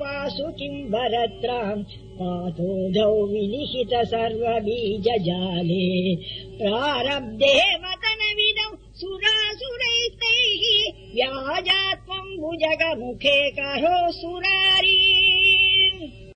वासु किम् वरत्राम् पातोधौ विनिहित सर्वबीजजाले प्रारब्धे मतनविदौ सुरासुरैस्तैः व्याजात्मम्बुजगमुखे करो सुरारि।